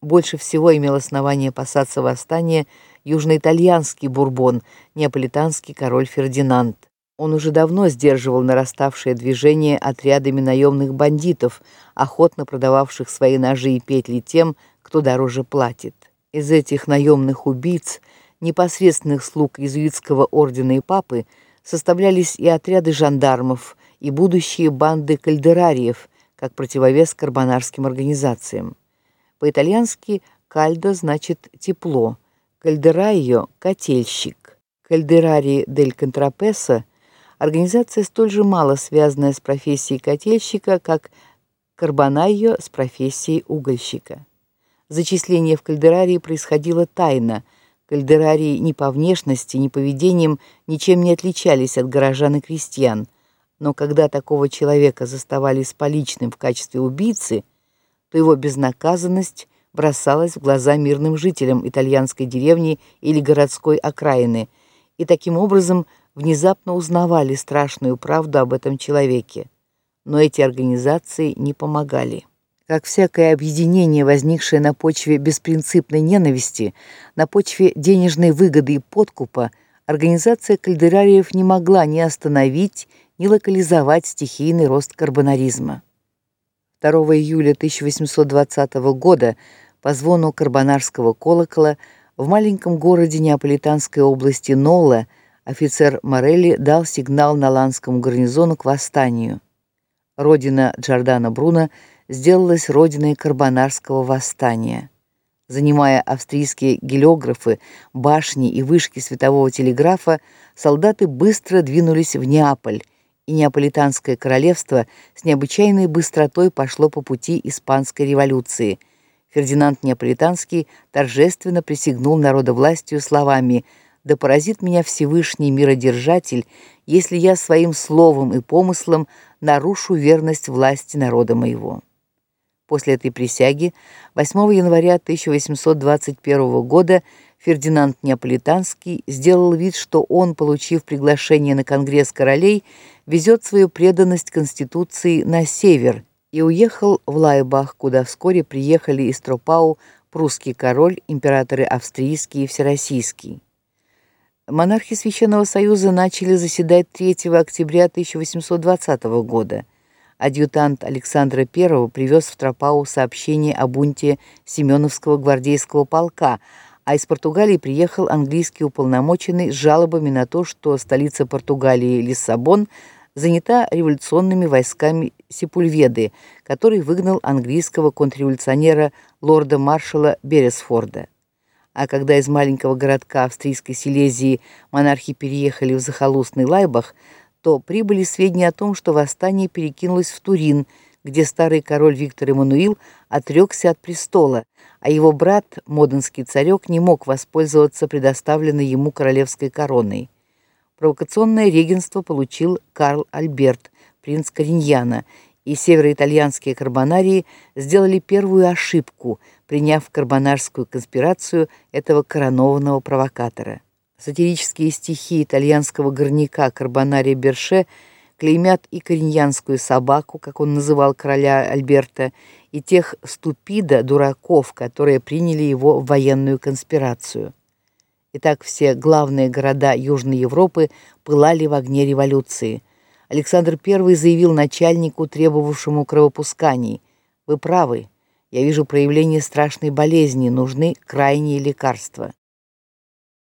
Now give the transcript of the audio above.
Больше всего имел основание опасаться восстания южноитальянский бурбон, неаполитанский король Фердинанд. Он уже давно сдерживал нараставшее движение отрядами наемных бандитов, охотно продававших свои ножи и петли тем, кто дороже платит. Из этих наемных убийц, непосредственных слуг иезуитского ордена и папы, составлялись и отряды жандармов, и будущие банды кальдерариев, как противовес карбонарским организациям. По-итальянски кальдо значит тепло, кальдерайо котельщик. Кальдерари дель Контрапеса организация столь же мало связанная с профессией котельщика, как Карбонайо с профессией угольщика. Зачисление в кальдерарии происходило тайно. Кальдерарии ни по внешности, ни поведением ничем не отличались от горожан и крестьян. Но когда такого человека заставали с поличным в качестве убийцы, то его безнаказанность бросалась в глаза мирным жителям итальянской деревни или городской окраины, и таким образом внезапно узнавали страшную правду об этом человеке. Но эти организации не помогали. Как всякое объединение, возникшее на почве беспринципной ненависти, на почве денежной выгоды и подкупа, организация кальдерариев не могла ни остановить, ни локализовать стихийный рост карбонаризма. 2 июля 1820 года по звону карбонарского колокола в маленьком городе Неаполитанской области Нола офицер Морелли дал сигнал наланскому гарнизону к восстанию. Родина Джордано Бруно сделалась родиной карбонарского восстания. Занимая австрийские гелиографы, башни и вышки светового телеграфа, солдаты быстро двинулись в Неаполь, и неаполитанское королевство с необычайной быстротой пошло по пути испанской революции. Фердинанд Неаполитанский торжественно присягнул народовластию словами: да поразит меня Всевышний миродержатель, если я своим словом и помыслом нарушу верность власти народа моего. После этой присяги 8 января 1821 года Фердинанд Неаполитанский сделал вид, что он, получив приглашение на конгресс королей, везет свою преданность конституции на север и уехал в Лайбах, куда вскоре приехали из Тропау прусский король, императоры австрийский и всероссийский. Монархи Священного Союза начали заседать 3 октября 1820 года. Адъютант Александра I привез в Тропау сообщение о бунте Семеновского гвардейского полка, а из Португалии приехал английский уполномоченный с жалобами на то, что столица Португалии Лиссабон занята революционными войсками Сепульведы, который выгнал английского контрреволюционера лорда-маршала Бересфорда. А когда из маленького городка австрийской Силезии монархи переехали в захолустный Лайбах, то прибыли сведения о том, что восстание перекинулось в Турин, где старый король Виктор Эммануил отрекся от престола, а его брат, моденский царек, не мог воспользоваться предоставленной ему королевской короной. Провокационное регенство получил Карл Альберт, принц Кориньяна, и североитальянские карбонарии сделали первую ошибку, приняв карбонарскую конспирацию этого коронованного провокатора. Сатирические стихи итальянского горняка Карбонария Берше клеймят и кориньянскую собаку, как он называл короля Альберта, и тех ступида дураков, которые приняли его в военную конспирацию. Итак, все главные города Южной Европы пылали в огне революции. Александр I заявил начальнику, требовавшему кровопусканий: "Вы правы. Я вижу проявление страшной болезни, нужны крайние лекарства".